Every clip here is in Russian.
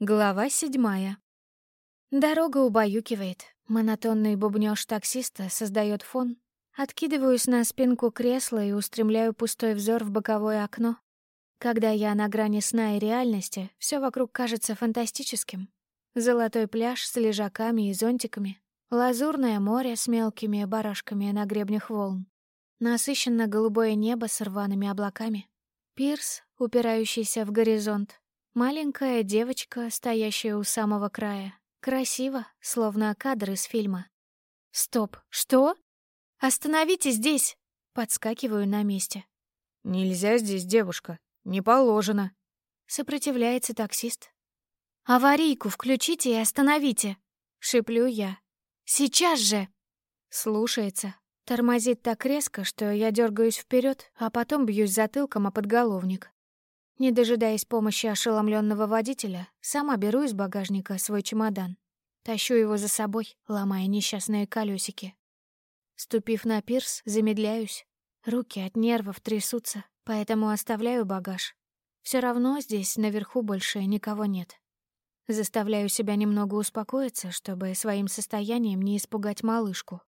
Глава седьмая. Дорога убаюкивает. Монотонный бубнёж таксиста создает фон. Откидываюсь на спинку кресла и устремляю пустой взор в боковое окно. Когда я на грани сна и реальности, все вокруг кажется фантастическим. Золотой пляж с лежаками и зонтиками, лазурное море с мелкими барашками на гребнях волн, насыщенно голубое небо с рваными облаками, пирс, упирающийся в горизонт, Маленькая девочка, стоящая у самого края. Красиво, словно кадр из фильма. «Стоп, что? Остановите здесь!» Подскакиваю на месте. «Нельзя здесь, девушка. Не положено». Сопротивляется таксист. «Аварийку включите и остановите!» Шиплю я. «Сейчас же!» Слушается. Тормозит так резко, что я дергаюсь вперед, а потом бьюсь затылком о подголовник. Не дожидаясь помощи ошеломленного водителя, сама беру из багажника свой чемодан. Тащу его за собой, ломая несчастные колесики. Ступив на пирс, замедляюсь. Руки от нервов трясутся, поэтому оставляю багаж. Все равно здесь наверху больше никого нет. Заставляю себя немного успокоиться, чтобы своим состоянием не испугать малышку.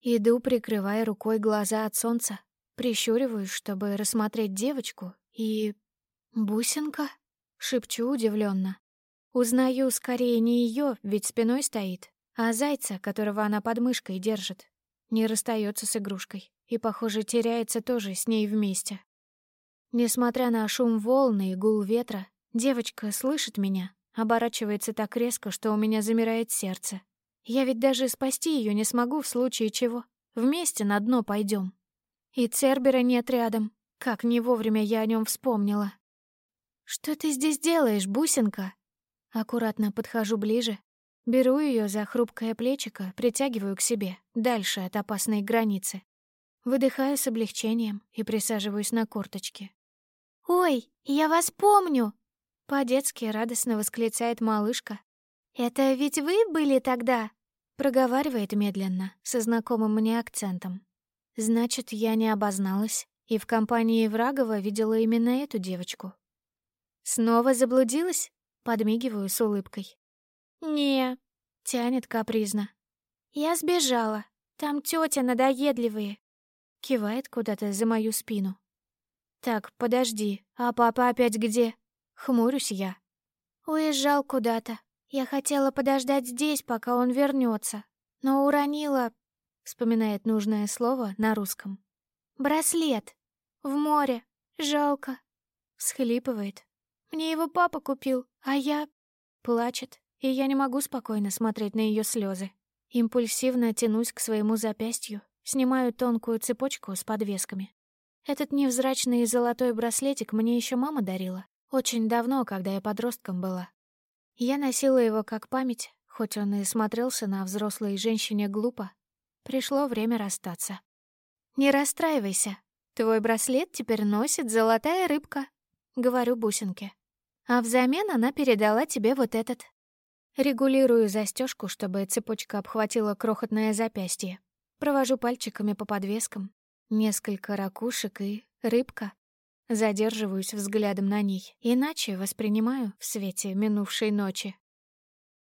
Иду, прикрывая рукой глаза от солнца, прищуриваюсь, чтобы рассмотреть девочку, и «Бусинка?» — шепчу удивленно. Узнаю скорее не ее, ведь спиной стоит, а зайца, которого она под мышкой держит. Не расстается с игрушкой и, похоже, теряется тоже с ней вместе. Несмотря на шум волны и гул ветра, девочка слышит меня, оборачивается так резко, что у меня замирает сердце. Я ведь даже спасти ее не смогу в случае чего. Вместе на дно пойдем. И Цербера нет рядом. Как не вовремя я о нем вспомнила. «Что ты здесь делаешь, бусинка?» Аккуратно подхожу ближе, беру ее за хрупкое плечико, притягиваю к себе, дальше от опасной границы. Выдыхаю с облегчением и присаживаюсь на корточки. «Ой, я вас помню!» По-детски радостно восклицает малышка. «Это ведь вы были тогда?» Проговаривает медленно, со знакомым мне акцентом. Значит, я не обозналась, и в компании Врагова видела именно эту девочку, «Снова заблудилась?» — подмигиваю с улыбкой. «Не», — тянет капризно. «Я сбежала. Там тетя надоедливые». Кивает куда-то за мою спину. «Так, подожди, а папа опять где?» Хмурюсь я. «Уезжал куда-то. Я хотела подождать здесь, пока он вернется, но уронила...» Вспоминает нужное слово на русском. «Браслет. В море. Жалко». Всхлипывает, мне его папа купил, а я...» Плачет, и я не могу спокойно смотреть на ее слезы. Импульсивно тянусь к своему запястью, снимаю тонкую цепочку с подвесками. Этот невзрачный золотой браслетик мне еще мама дарила. Очень давно, когда я подростком была. Я носила его как память, хоть он и смотрелся на взрослой женщине глупо. Пришло время расстаться. «Не расстраивайся. Твой браслет теперь носит золотая рыбка», — говорю бусинке. А взамен она передала тебе вот этот. Регулирую застежку, чтобы цепочка обхватила крохотное запястье. Провожу пальчиками по подвескам. Несколько ракушек и рыбка. Задерживаюсь взглядом на ней, иначе воспринимаю в свете минувшей ночи.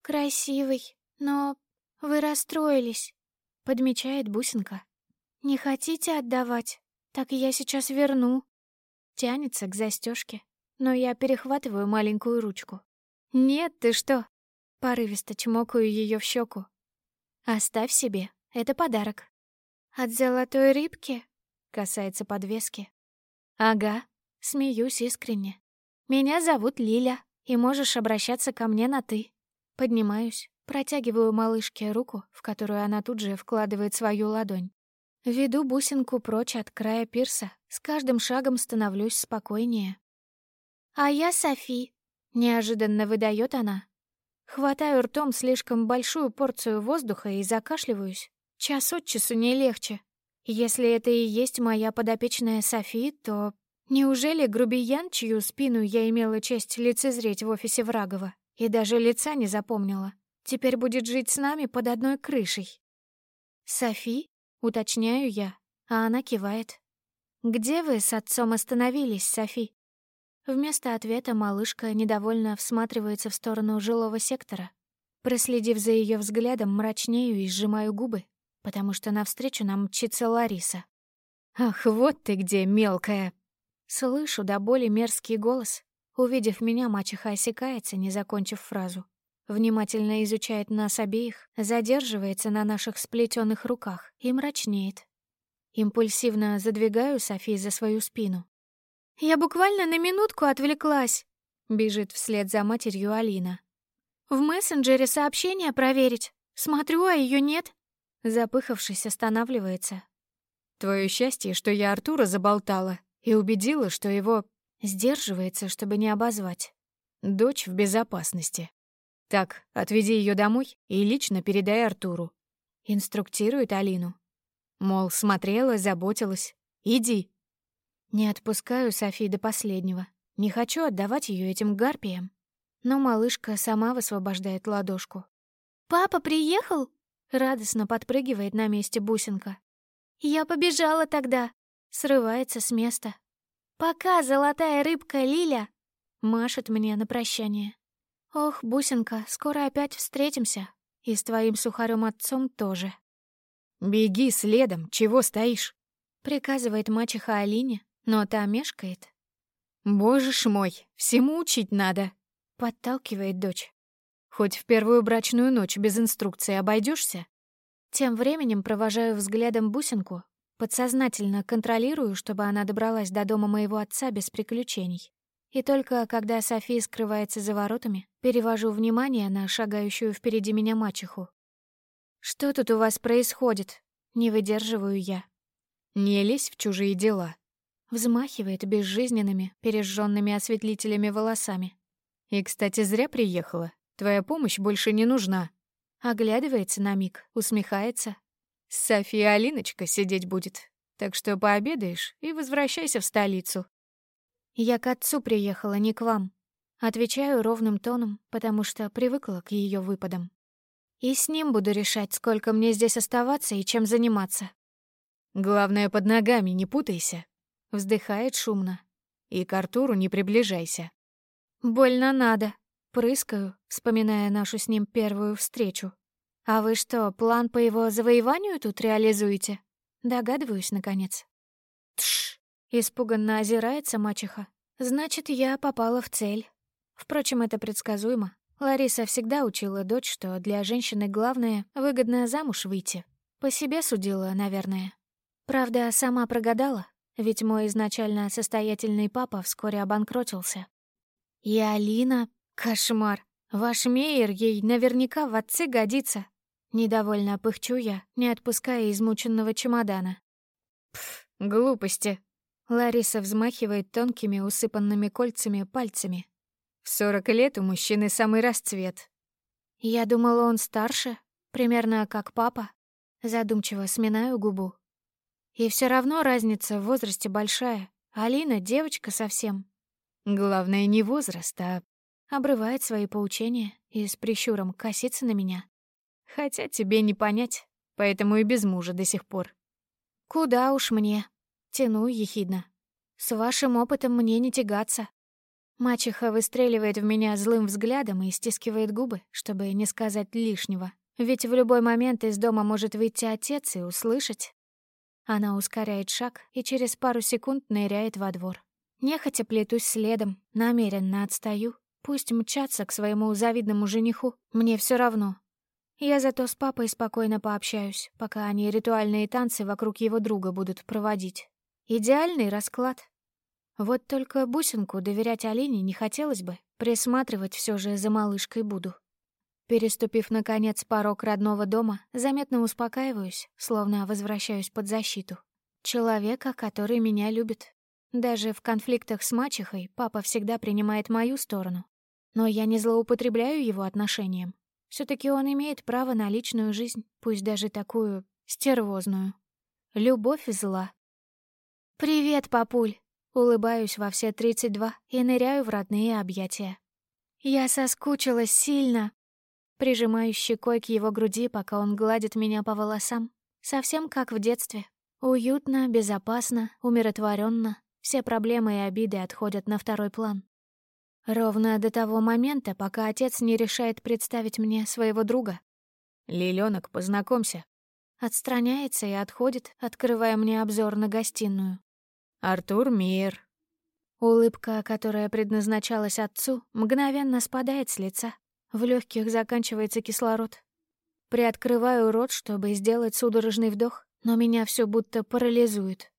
«Красивый, но вы расстроились», — подмечает бусинка. «Не хотите отдавать? Так я сейчас верну». Тянется к застежке, но я перехватываю маленькую ручку. «Нет, ты что?» Порывисто чмокаю ее в щеку. «Оставь себе, это подарок». «От золотой рыбки?» Касается подвески. «Ага», смеюсь искренне. «Меня зовут Лиля, и можешь обращаться ко мне на «ты». Поднимаюсь, протягиваю малышке руку, в которую она тут же вкладывает свою ладонь. Веду бусинку прочь от края пирса, с каждым шагом становлюсь спокойнее. «А я Софи», — неожиданно выдает она. Хватаю ртом слишком большую порцию воздуха и закашливаюсь. Час от часу не легче. Если это и есть моя подопечная Софи, то неужели грубиян, чью спину я имела честь лицезреть в офисе Врагова, и даже лица не запомнила, теперь будет жить с нами под одной крышей? «Софи?» — уточняю я, а она кивает. «Где вы с отцом остановились, Софи?» Вместо ответа малышка недовольно всматривается в сторону жилого сектора. Проследив за ее взглядом, мрачнею и сжимаю губы, потому что навстречу нам мчится Лариса. «Ах, вот ты где, мелкая!» Слышу до боли мерзкий голос. Увидев меня, мачеха осекается, не закончив фразу. Внимательно изучает нас обеих, задерживается на наших сплетенных руках и мрачнеет. Импульсивно задвигаю Софи за свою спину. «Я буквально на минутку отвлеклась», — бежит вслед за матерью Алина. «В мессенджере сообщение проверить. Смотрю, а ее нет». Запыхавшись, останавливается. «Твое счастье, что я Артура заболтала и убедила, что его...» Сдерживается, чтобы не обозвать. «Дочь в безопасности». «Так, отведи ее домой и лично передай Артуру». Инструктирует Алину. Мол, смотрела, заботилась. «Иди». Не отпускаю Софи до последнего. Не хочу отдавать ее этим гарпиям. Но малышка сама высвобождает ладошку. «Папа приехал?» Радостно подпрыгивает на месте бусинка. «Я побежала тогда!» Срывается с места. «Пока, золотая рыбка Лиля!» Машет мне на прощание. Ох, бусинка, скоро опять встретимся. И с твоим сухарем отцом тоже. «Беги следом, чего стоишь?» Приказывает мачеха Алине, но та мешкает. «Боже ж мой, всему учить надо!» Подталкивает дочь. «Хоть в первую брачную ночь без инструкции обойдешься? Тем временем провожаю взглядом бусинку, подсознательно контролирую, чтобы она добралась до дома моего отца без приключений. И только когда София скрывается за воротами, перевожу внимание на шагающую впереди меня мачеху. «Что тут у вас происходит?» Не выдерживаю я. «Не лезь в чужие дела», — взмахивает безжизненными, пережженными осветлителями волосами. «И, кстати, зря приехала. Твоя помощь больше не нужна». Оглядывается на миг, усмехается. «София Алиночка сидеть будет, так что пообедаешь и возвращайся в столицу». «Я к отцу приехала, не к вам». Отвечаю ровным тоном, потому что привыкла к ее выпадам. И с ним буду решать, сколько мне здесь оставаться и чем заниматься. «Главное, под ногами не путайся», — вздыхает шумно. «И к Артуру не приближайся». «Больно надо», — прыскаю, вспоминая нашу с ним первую встречу. «А вы что, план по его завоеванию тут реализуете?» Догадываюсь, наконец. «Тш!» — испуганно озирается мачеха. «Значит, я попала в цель. Впрочем, это предсказуемо. Лариса всегда учила дочь, что для женщины главное — выгодно замуж выйти. По себе судила, наверное. Правда, сама прогадала, ведь мой изначально состоятельный папа вскоре обанкротился. И Алина... Кошмар. Ваш Мейер ей наверняка в отцы годится. Недовольно пыхчу я, не отпуская измученного чемодана. Пф, глупости. Лариса взмахивает тонкими, усыпанными кольцами пальцами. В сорок лет у мужчины самый расцвет. Я думала, он старше, примерно как папа. Задумчиво сминаю губу. И все равно разница в возрасте большая. Алина — девочка совсем. Главное не возраст, а... Обрывает свои поучения и с прищуром косится на меня. Хотя тебе не понять, поэтому и без мужа до сих пор. Куда уж мне. Тяну ехидно. С вашим опытом мне не тягаться. Мачеха выстреливает в меня злым взглядом и стискивает губы, чтобы не сказать лишнего. Ведь в любой момент из дома может выйти отец и услышать. Она ускоряет шаг и через пару секунд ныряет во двор. Нехотя плетусь следом, намеренно отстаю. Пусть мчатся к своему завидному жениху, мне все равно. Я зато с папой спокойно пообщаюсь, пока они ритуальные танцы вокруг его друга будут проводить. Идеальный расклад. Вот только бусинку доверять Алине не хотелось бы, присматривать все же за малышкой буду. Переступив, наконец, порог родного дома, заметно успокаиваюсь, словно возвращаюсь под защиту. Человека, который меня любит. Даже в конфликтах с мачехой папа всегда принимает мою сторону. Но я не злоупотребляю его отношением. все таки он имеет право на личную жизнь, пусть даже такую стервозную. Любовь зла. «Привет, папуль!» Улыбаюсь во все тридцать два и ныряю в родные объятия. Я соскучилась сильно. Прижимаю щекой к его груди, пока он гладит меня по волосам. Совсем как в детстве. Уютно, безопасно, умиротворенно, все проблемы и обиды отходят на второй план. Ровно до того момента, пока отец не решает представить мне своего друга. «Лилёнок, познакомься». Отстраняется и отходит, открывая мне обзор на гостиную. «Артур Мир». Улыбка, которая предназначалась отцу, мгновенно спадает с лица. В легких заканчивается кислород. Приоткрываю рот, чтобы сделать судорожный вдох, но меня все будто парализует.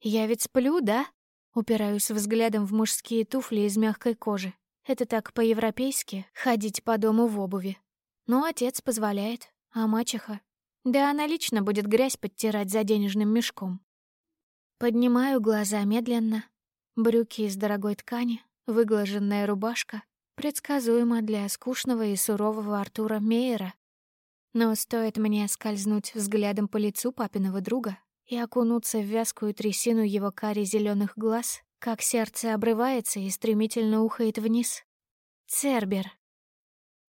«Я ведь сплю, да?» Упираюсь взглядом в мужские туфли из мягкой кожи. Это так по-европейски — ходить по дому в обуви. Но отец позволяет, а мачеха... Да она лично будет грязь подтирать за денежным мешком. Поднимаю глаза медленно. Брюки из дорогой ткани, выглаженная рубашка, предсказуемо для скучного и сурового Артура Мейера. Но стоит мне скользнуть взглядом по лицу папиного друга и окунуться в вязкую трясину его кари зеленых глаз, как сердце обрывается и стремительно ухает вниз. Цербер.